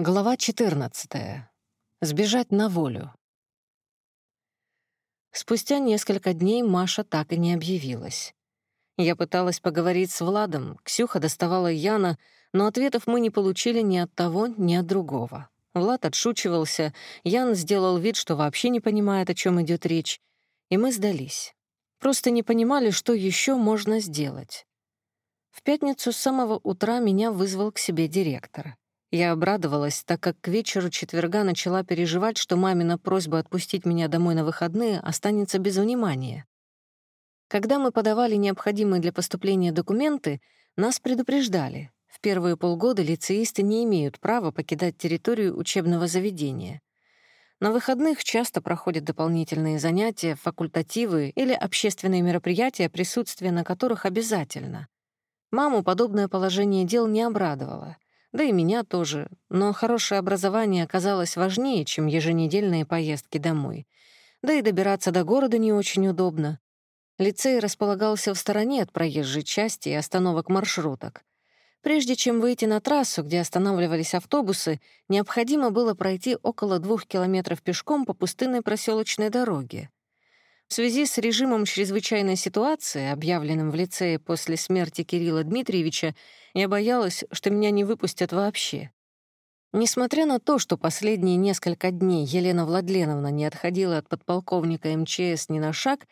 Глава 14. Сбежать на волю. Спустя несколько дней Маша так и не объявилась. Я пыталась поговорить с Владом, Ксюха доставала Яна, но ответов мы не получили ни от того, ни от другого. Влад отшучивался, Ян сделал вид, что вообще не понимает, о чем идет речь, и мы сдались. Просто не понимали, что еще можно сделать. В пятницу с самого утра меня вызвал к себе директор — я обрадовалась, так как к вечеру четверга начала переживать, что мамина просьба отпустить меня домой на выходные останется без внимания. Когда мы подавали необходимые для поступления документы, нас предупреждали. В первые полгода лицеисты не имеют права покидать территорию учебного заведения. На выходных часто проходят дополнительные занятия, факультативы или общественные мероприятия, присутствие на которых обязательно. Маму подобное положение дел не обрадовало — да и меня тоже, но хорошее образование оказалось важнее, чем еженедельные поездки домой. Да и добираться до города не очень удобно. Лицей располагался в стороне от проезжей части и остановок маршруток. Прежде чем выйти на трассу, где останавливались автобусы, необходимо было пройти около двух километров пешком по пустынной проселочной дороге. В связи с режимом чрезвычайной ситуации, объявленным в лицее после смерти Кирилла Дмитриевича, я боялась, что меня не выпустят вообще. Несмотря на то, что последние несколько дней Елена Владленовна не отходила от подполковника МЧС ни на шаг,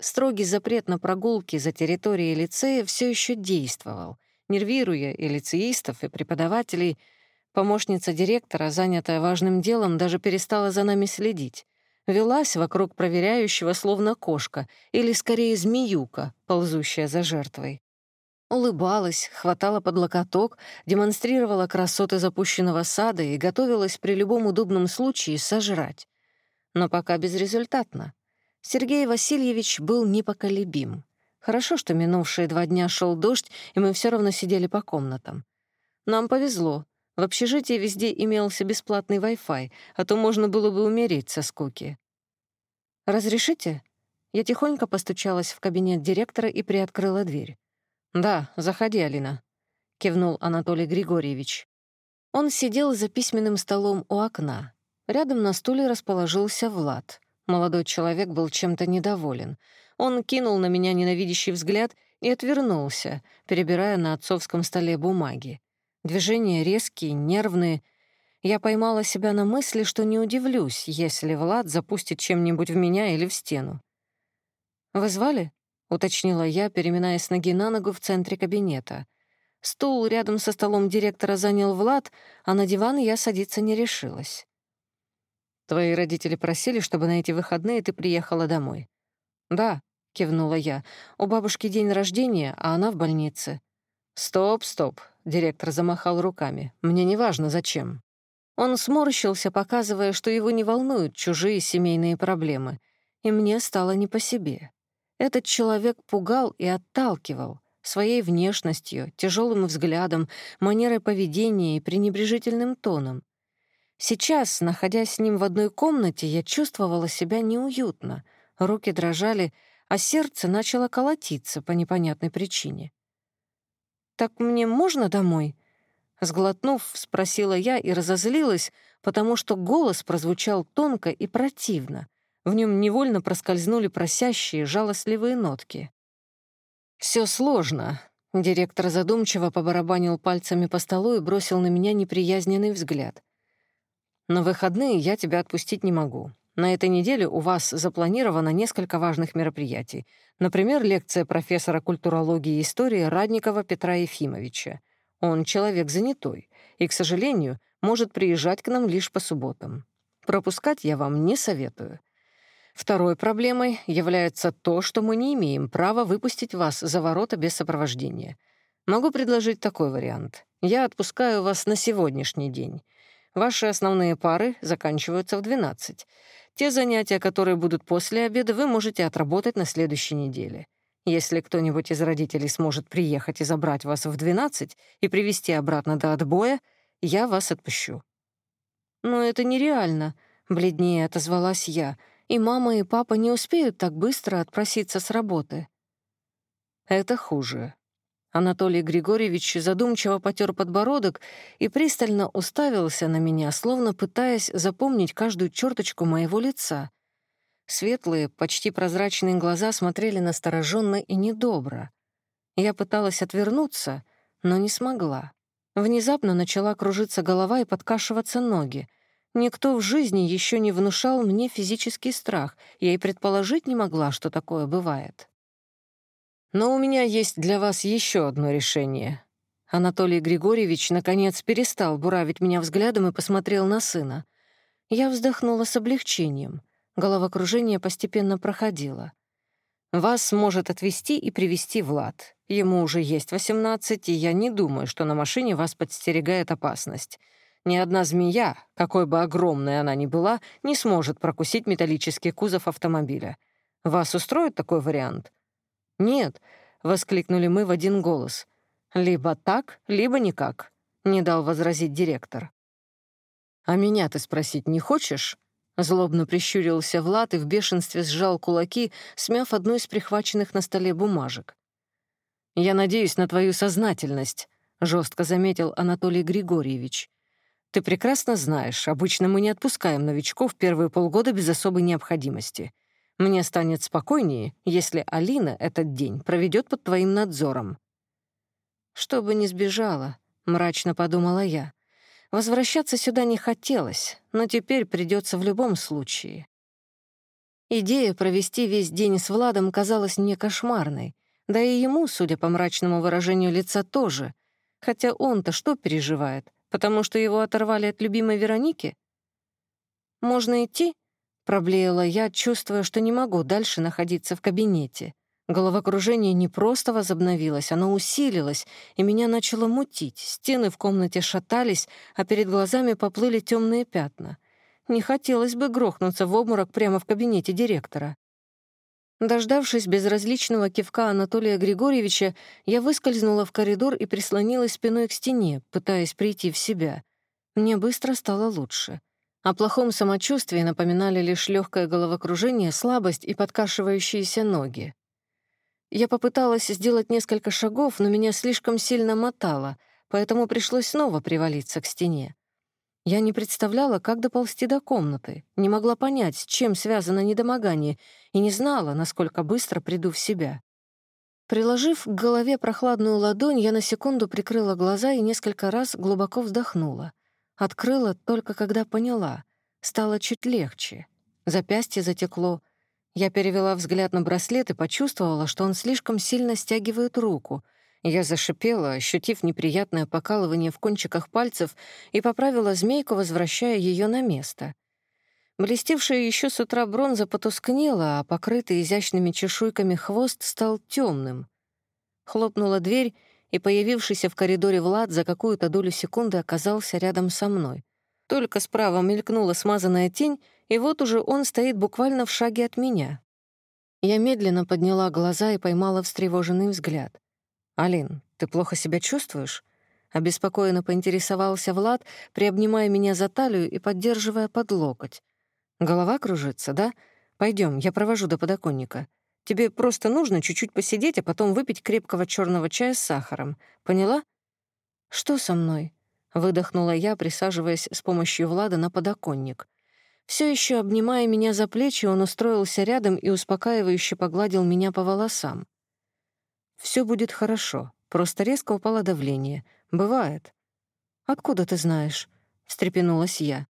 строгий запрет на прогулки за территорией лицея все еще действовал, нервируя и лицеистов, и преподавателей. Помощница директора, занятая важным делом, даже перестала за нами следить велась вокруг проверяющего словно кошка, или скорее змеюка, ползущая за жертвой. Улыбалась, хватала под локоток, демонстрировала красоты запущенного сада и готовилась при любом удобном случае сожрать. Но пока безрезультатно. Сергей Васильевич был непоколебим. Хорошо, что минувшие два дня шел дождь, и мы все равно сидели по комнатам. Нам повезло. В общежитии везде имелся бесплатный Wi-Fi, а то можно было бы умереть со скуки. «Разрешите?» Я тихонько постучалась в кабинет директора и приоткрыла дверь. «Да, заходи, Алина», — кивнул Анатолий Григорьевич. Он сидел за письменным столом у окна. Рядом на стуле расположился Влад. Молодой человек был чем-то недоволен. Он кинул на меня ненавидящий взгляд и отвернулся, перебирая на отцовском столе бумаги. Движения резкие, нервные. Я поймала себя на мысли, что не удивлюсь, если Влад запустит чем-нибудь в меня или в стену. «Вы звали?» — уточнила я, переминаясь ноги на ногу в центре кабинета. Стул рядом со столом директора занял Влад, а на диван я садиться не решилась. «Твои родители просили, чтобы на эти выходные ты приехала домой». «Да», — кивнула я. «У бабушки день рождения, а она в больнице». «Стоп, стоп», — директор замахал руками. «Мне не важно, зачем». Он сморщился, показывая, что его не волнуют чужие семейные проблемы. И мне стало не по себе. Этот человек пугал и отталкивал своей внешностью, тяжелым взглядом, манерой поведения и пренебрежительным тоном. Сейчас, находясь с ним в одной комнате, я чувствовала себя неуютно. Руки дрожали, а сердце начало колотиться по непонятной причине. «Так мне можно домой?» Сглотнув, спросила я и разозлилась, потому что голос прозвучал тонко и противно. В нем невольно проскользнули просящие, жалостливые нотки. Все сложно», — директор задумчиво побарабанил пальцами по столу и бросил на меня неприязненный взгляд. «На выходные я тебя отпустить не могу. На этой неделе у вас запланировано несколько важных мероприятий. Например, лекция профессора культурологии и истории Радникова Петра Ефимовича. Он человек занятой и, к сожалению, может приезжать к нам лишь по субботам. Пропускать я вам не советую. Второй проблемой является то, что мы не имеем права выпустить вас за ворота без сопровождения. Могу предложить такой вариант. Я отпускаю вас на сегодняшний день. Ваши основные пары заканчиваются в 12. Те занятия, которые будут после обеда, вы можете отработать на следующей неделе. Если кто-нибудь из родителей сможет приехать и забрать вас в 12 и привести обратно до отбоя, я вас отпущу». «Но это нереально», — бледнее отозвалась я, «и мама и папа не успеют так быстро отпроситься с работы». «Это хуже». Анатолий Григорьевич задумчиво потер подбородок и пристально уставился на меня, словно пытаясь запомнить каждую черточку моего лица. Светлые, почти прозрачные глаза смотрели настороженно и недобро. Я пыталась отвернуться, но не смогла. Внезапно начала кружиться голова и подкашиваться ноги. Никто в жизни еще не внушал мне физический страх, я и предположить не могла, что такое бывает. Но у меня есть для вас еще одно решение. Анатолий Григорьевич, наконец, перестал буравить меня взглядом и посмотрел на сына. Я вздохнула с облегчением. Головокружение постепенно проходило. Вас может отвезти и привести Влад. Ему уже есть 18, и я не думаю, что на машине вас подстерегает опасность. Ни одна змея, какой бы огромной она ни была, не сможет прокусить металлический кузов автомобиля. Вас устроит такой вариант? «Нет», — воскликнули мы в один голос. «Либо так, либо никак», — не дал возразить директор. «А меня ты спросить не хочешь?» Злобно прищурился Влад и в бешенстве сжал кулаки, смяв одну из прихваченных на столе бумажек. «Я надеюсь на твою сознательность», — жестко заметил Анатолий Григорьевич. «Ты прекрасно знаешь, обычно мы не отпускаем новичков первые полгода без особой необходимости. Мне станет спокойнее, если Алина этот день проведет под твоим надзором». «Чтобы не сбежала», — мрачно подумала я. Возвращаться сюда не хотелось, но теперь придется в любом случае. Идея провести весь день с Владом казалась мне кошмарной, да и ему, судя по мрачному выражению лица, тоже. Хотя он-то что переживает, потому что его оторвали от любимой Вероники? «Можно идти?» Проблеяла я, чувствуя, что не могу дальше находиться в кабинете. Головокружение не просто возобновилось, оно усилилось, и меня начало мутить. Стены в комнате шатались, а перед глазами поплыли темные пятна. Не хотелось бы грохнуться в обморок прямо в кабинете директора. Дождавшись безразличного кивка Анатолия Григорьевича, я выскользнула в коридор и прислонилась спиной к стене, пытаясь прийти в себя. Мне быстро стало лучше. О плохом самочувствии напоминали лишь легкое головокружение, слабость и подкашивающиеся ноги. Я попыталась сделать несколько шагов, но меня слишком сильно мотало, поэтому пришлось снова привалиться к стене. Я не представляла, как доползти до комнаты, не могла понять, с чем связано недомогание, и не знала, насколько быстро приду в себя. Приложив к голове прохладную ладонь, я на секунду прикрыла глаза и несколько раз глубоко вздохнула. Открыла только когда поняла. Стало чуть легче. Запястье затекло. Я перевела взгляд на браслет и почувствовала, что он слишком сильно стягивает руку. Я зашипела, ощутив неприятное покалывание в кончиках пальцев, и поправила змейку, возвращая ее на место. Блестевшая еще с утра бронза потускнела, а покрытый изящными чешуйками хвост стал темным. Хлопнула дверь, и появившийся в коридоре Влад за какую-то долю секунды оказался рядом со мной. Только справа мелькнула смазанная тень, и вот уже он стоит буквально в шаге от меня. Я медленно подняла глаза и поймала встревоженный взгляд. «Алин, ты плохо себя чувствуешь?» Обеспокоенно поинтересовался Влад, приобнимая меня за талию и поддерживая под локоть. «Голова кружится, да? Пойдем, я провожу до подоконника. Тебе просто нужно чуть-чуть посидеть, а потом выпить крепкого черного чая с сахаром. Поняла? Что со мной? Выдохнула я, присаживаясь с помощью Влада на подоконник. Все еще обнимая меня за плечи, он устроился рядом и успокаивающе погладил меня по волосам. Все будет хорошо, просто резко упало давление. Бывает. Откуда ты знаешь? встрепенулась я.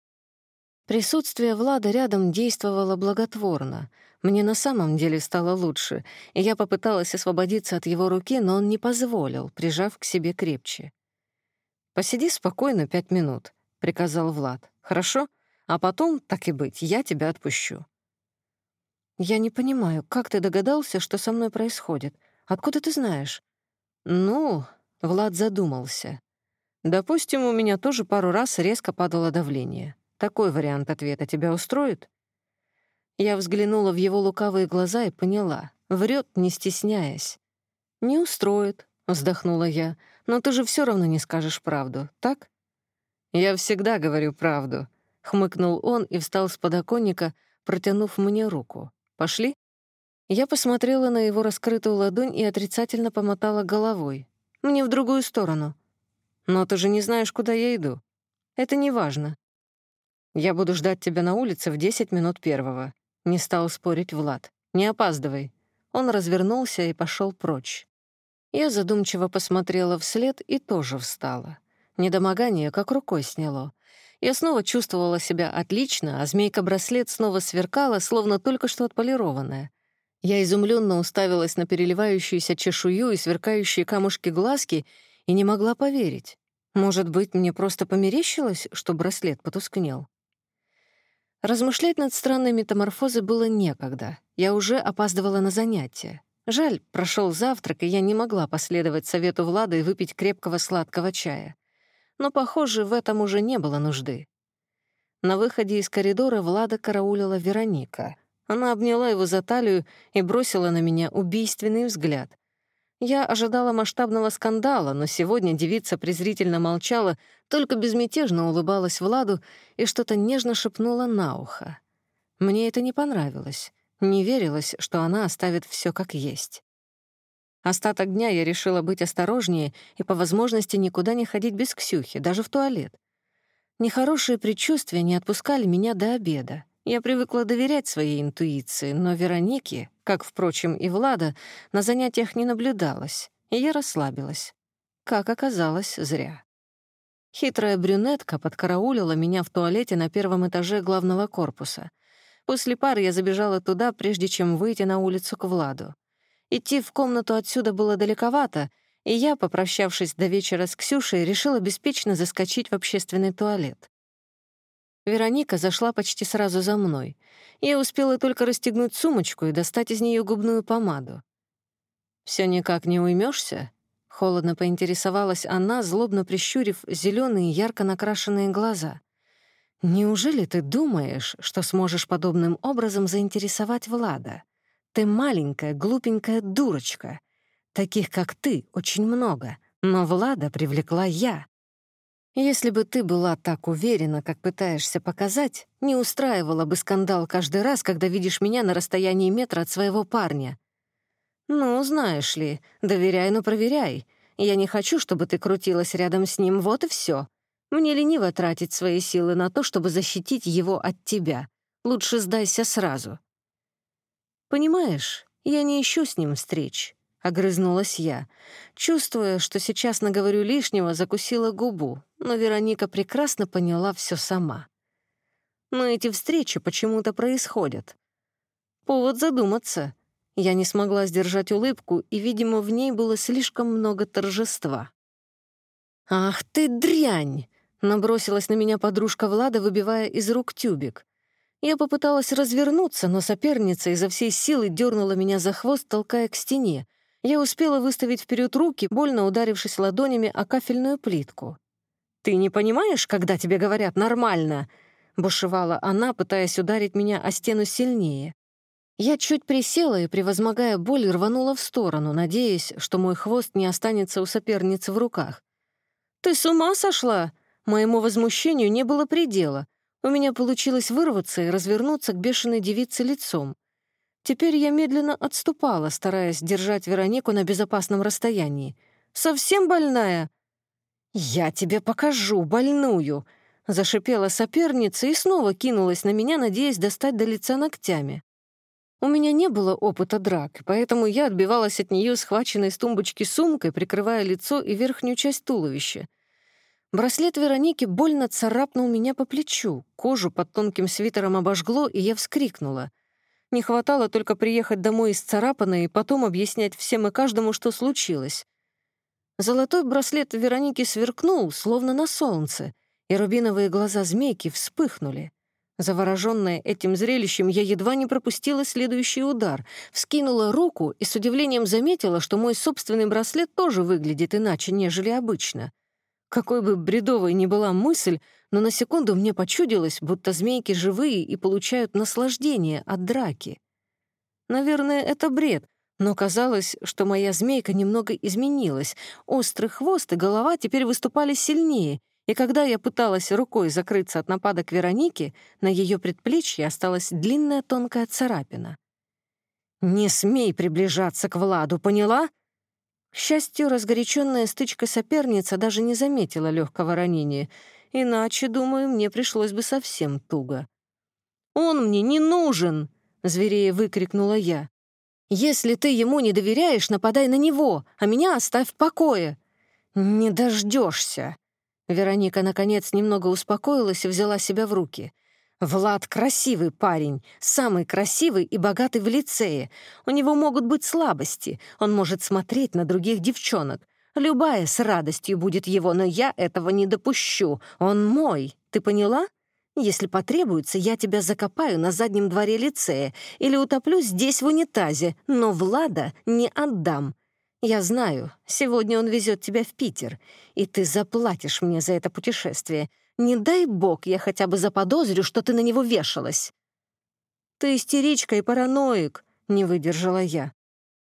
Присутствие Влада рядом действовало благотворно. Мне на самом деле стало лучше, и я попыталась освободиться от его руки, но он не позволил, прижав к себе крепче. «Посиди спокойно пять минут», — приказал Влад. «Хорошо? А потом, так и быть, я тебя отпущу». «Я не понимаю, как ты догадался, что со мной происходит? Откуда ты знаешь?» «Ну...» — Влад задумался. «Допустим, у меня тоже пару раз резко падало давление. Такой вариант ответа тебя устроит?» Я взглянула в его лукавые глаза и поняла. Врет, не стесняясь. «Не устроит», — вздохнула я. «Но ты же все равно не скажешь правду, так?» «Я всегда говорю правду», — хмыкнул он и встал с подоконника, протянув мне руку. «Пошли?» Я посмотрела на его раскрытую ладонь и отрицательно помотала головой. Мне в другую сторону. Но ты же не знаешь, куда я иду. Это не важно. Я буду ждать тебя на улице в 10 минут первого. Не стал спорить Влад. Не опаздывай. Он развернулся и пошел прочь. Я задумчиво посмотрела вслед и тоже встала. Недомогание как рукой сняло. Я снова чувствовала себя отлично, а змейка-браслет снова сверкала, словно только что отполированная. Я изумленно уставилась на переливающуюся чешую и сверкающие камушки глазки и не могла поверить. Может быть, мне просто померещилось, что браслет потускнел? Размышлять над странной метаморфозой было некогда. Я уже опаздывала на занятия. Жаль, прошел завтрак, и я не могла последовать совету Влада и выпить крепкого сладкого чая но, похоже, в этом уже не было нужды. На выходе из коридора Влада караулила Вероника. Она обняла его за талию и бросила на меня убийственный взгляд. Я ожидала масштабного скандала, но сегодня девица презрительно молчала, только безмятежно улыбалась Владу и что-то нежно шепнула на ухо. Мне это не понравилось. Не верилось, что она оставит все как есть. Остаток дня я решила быть осторожнее и по возможности никуда не ходить без Ксюхи, даже в туалет. Нехорошие предчувствия не отпускали меня до обеда. Я привыкла доверять своей интуиции, но Вероники, как, впрочем, и Влада, на занятиях не наблюдалось, и я расслабилась. Как оказалось, зря. Хитрая брюнетка подкараулила меня в туалете на первом этаже главного корпуса. После пары я забежала туда, прежде чем выйти на улицу к Владу. Идти в комнату отсюда было далековато, и я, попрощавшись до вечера с Ксюшей, решила беспечно заскочить в общественный туалет. Вероника зашла почти сразу за мной. Я успела только расстегнуть сумочку и достать из нее губную помаду. Все никак не уймешься? Холодно поинтересовалась она, злобно прищурив зеленые ярко накрашенные глаза. «Неужели ты думаешь, что сможешь подобным образом заинтересовать Влада?» Ты маленькая, глупенькая дурочка. Таких, как ты, очень много, но Влада привлекла я. Если бы ты была так уверена, как пытаешься показать, не устраивала бы скандал каждый раз, когда видишь меня на расстоянии метра от своего парня. Ну, знаешь ли, доверяй, но проверяй. Я не хочу, чтобы ты крутилась рядом с ним, вот и все. Мне лениво тратить свои силы на то, чтобы защитить его от тебя. Лучше сдайся сразу. «Понимаешь, я не ищу с ним встреч», — огрызнулась я. Чувствуя, что сейчас наговорю лишнего, закусила губу, но Вероника прекрасно поняла все сама. Но эти встречи почему-то происходят. Повод задуматься. Я не смогла сдержать улыбку, и, видимо, в ней было слишком много торжества. «Ах ты дрянь!» — набросилась на меня подружка Влада, выбивая из рук тюбик. Я попыталась развернуться, но соперница изо всей силы дернула меня за хвост, толкая к стене. Я успела выставить вперед руки, больно ударившись ладонями о кафельную плитку. «Ты не понимаешь, когда тебе говорят «нормально»?» — бушевала она, пытаясь ударить меня о стену сильнее. Я чуть присела и, превозмогая боль, рванула в сторону, надеясь, что мой хвост не останется у соперницы в руках. «Ты с ума сошла?» Моему возмущению не было предела. У меня получилось вырваться и развернуться к бешеной девице лицом. Теперь я медленно отступала, стараясь держать Веронику на безопасном расстоянии. «Совсем больная?» «Я тебе покажу, больную!» — зашипела соперница и снова кинулась на меня, надеясь достать до лица ногтями. У меня не было опыта драк, поэтому я отбивалась от нее схваченной с тумбочки сумкой, прикрывая лицо и верхнюю часть туловища. Браслет Вероники больно царапнул меня по плечу, кожу под тонким свитером обожгло, и я вскрикнула. Не хватало только приехать домой исцарапанной и потом объяснять всем и каждому, что случилось. Золотой браслет Вероники сверкнул, словно на солнце, и рубиновые глаза змейки вспыхнули. Завороженная этим зрелищем, я едва не пропустила следующий удар, вскинула руку и с удивлением заметила, что мой собственный браслет тоже выглядит иначе, нежели обычно — какой бы бредовой ни была мысль, но на секунду мне почудилось, будто змейки живые и получают наслаждение от драки. Наверное, это бред, но казалось, что моя змейка немного изменилась. Острый хвост и голова теперь выступали сильнее, и когда я пыталась рукой закрыться от нападок Вероники, на ее предплечье осталась длинная тонкая царапина. «Не смей приближаться к Владу, поняла?» К счастью, разгоряченная стычка соперница даже не заметила легкого ранения, иначе, думаю, мне пришлось бы совсем туго. «Он мне не нужен!» — зверея выкрикнула я. «Если ты ему не доверяешь, нападай на него, а меня оставь в покое». «Не дождешься. Вероника, наконец, немного успокоилась и взяла себя в руки. «Влад красивый парень, самый красивый и богатый в лицее. У него могут быть слабости, он может смотреть на других девчонок. Любая с радостью будет его, но я этого не допущу. Он мой, ты поняла? Если потребуется, я тебя закопаю на заднем дворе лицея или утоплю здесь в унитазе, но Влада не отдам. Я знаю, сегодня он везет тебя в Питер, и ты заплатишь мне за это путешествие. Не дай бог, я хотя бы заподозрю, что ты на него вешалась. Ты истеричка и параноик, не выдержала я.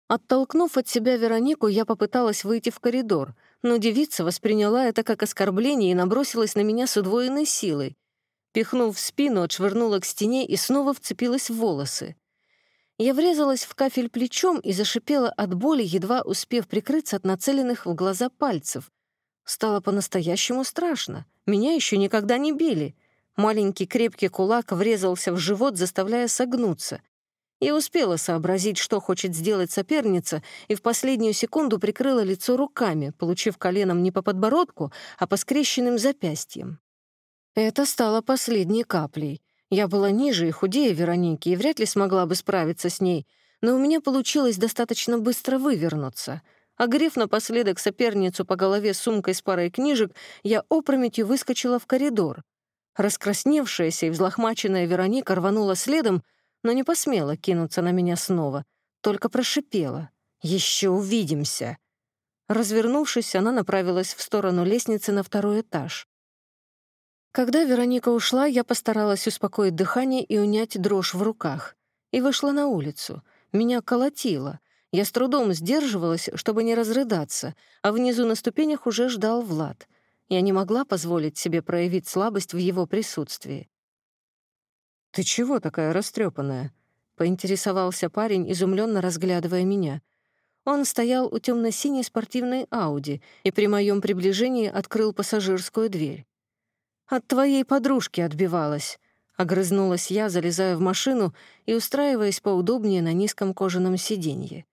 Оттолкнув от себя Веронику, я попыталась выйти в коридор, но девица восприняла это как оскорбление и набросилась на меня с удвоенной силой. Пихнув в спину, отшвырнула к стене и снова вцепилась в волосы. Я врезалась в кафель плечом и зашипела от боли, едва успев прикрыться от нацеленных в глаза пальцев. Стало по-настоящему страшно. Меня еще никогда не били. Маленький крепкий кулак врезался в живот, заставляя согнуться. Я успела сообразить, что хочет сделать соперница, и в последнюю секунду прикрыла лицо руками, получив коленом не по подбородку, а по скрещенным запястьям. Это стало последней каплей. Я была ниже и худее Вероники и вряд ли смогла бы справиться с ней, но у меня получилось достаточно быстро вывернуться. Огрев напоследок соперницу по голове сумкой с парой книжек, я опрометью выскочила в коридор. Раскрасневшаяся и взлохмаченная Вероника рванула следом, но не посмела кинуться на меня снова, только прошипела. «Еще увидимся!» Развернувшись, она направилась в сторону лестницы на второй этаж. Когда Вероника ушла, я постаралась успокоить дыхание и унять дрожь в руках. И вышла на улицу. Меня колотило. Я с трудом сдерживалась, чтобы не разрыдаться, а внизу на ступенях уже ждал Влад. Я не могла позволить себе проявить слабость в его присутствии. «Ты чего такая растрепанная? поинтересовался парень, изумленно разглядывая меня. Он стоял у темно синей спортивной Ауди и при моем приближении открыл пассажирскую дверь. От твоей подружки отбивалась», — огрызнулась я, залезая в машину и устраиваясь поудобнее на низком кожаном сиденье.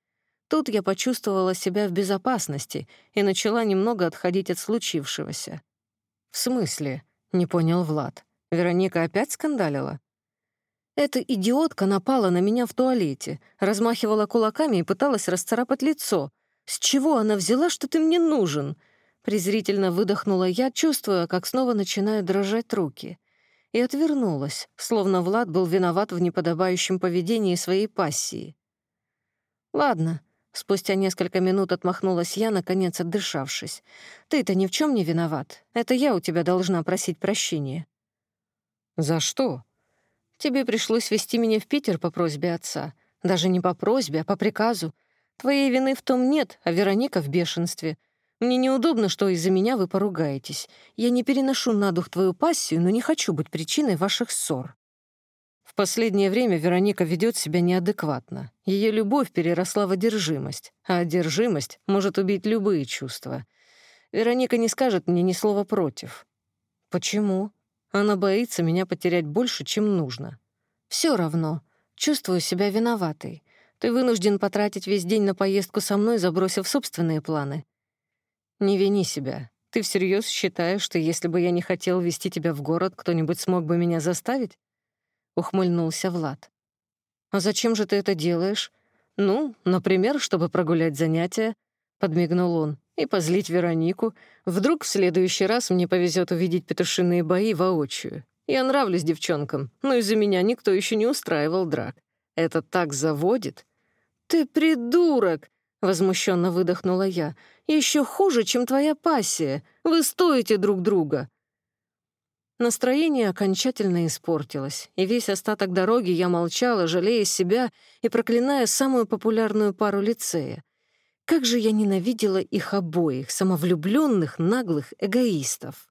Тут я почувствовала себя в безопасности и начала немного отходить от случившегося. «В смысле?» — не понял Влад. «Вероника опять скандалила?» Эта идиотка напала на меня в туалете, размахивала кулаками и пыталась расцарапать лицо. «С чего она взяла, что ты мне нужен?» Презрительно выдохнула я, чувствуя, как снова начинают дрожать руки. И отвернулась, словно Влад был виноват в неподобающем поведении своей пассии. «Ладно», — спустя несколько минут отмахнулась я, наконец отдышавшись. «Ты-то ни в чем не виноват. Это я у тебя должна просить прощения». «За что?» «Тебе пришлось вести меня в Питер по просьбе отца. Даже не по просьбе, а по приказу. Твоей вины в том нет, а Вероника в бешенстве. Мне неудобно, что из-за меня вы поругаетесь. Я не переношу на дух твою пассию, но не хочу быть причиной ваших ссор». Последнее время Вероника ведет себя неадекватно. Ее любовь переросла в одержимость, а одержимость может убить любые чувства. Вероника не скажет мне ни слова против. Почему? Она боится меня потерять больше, чем нужно. Все равно. Чувствую себя виноватой. Ты вынужден потратить весь день на поездку со мной, забросив собственные планы. «Не вини себя. Ты всерьез считаешь, что если бы я не хотел вести тебя в город, кто-нибудь смог бы меня заставить?» Ухмыльнулся Влад. «А зачем же ты это делаешь? Ну, например, чтобы прогулять занятия», — подмигнул он, «и позлить Веронику. Вдруг в следующий раз мне повезет увидеть петушиные бои воочию. Я нравлюсь девчонкам, но из-за меня никто еще не устраивал драк. Это так заводит». «Ты придурок!» — возмущенно выдохнула я. Еще хуже, чем твоя пассия. Вы стоите друг друга». Настроение окончательно испортилось, и весь остаток дороги я молчала, жалея себя и проклиная самую популярную пару лицея. Как же я ненавидела их обоих, самовлюбленных, наглых эгоистов.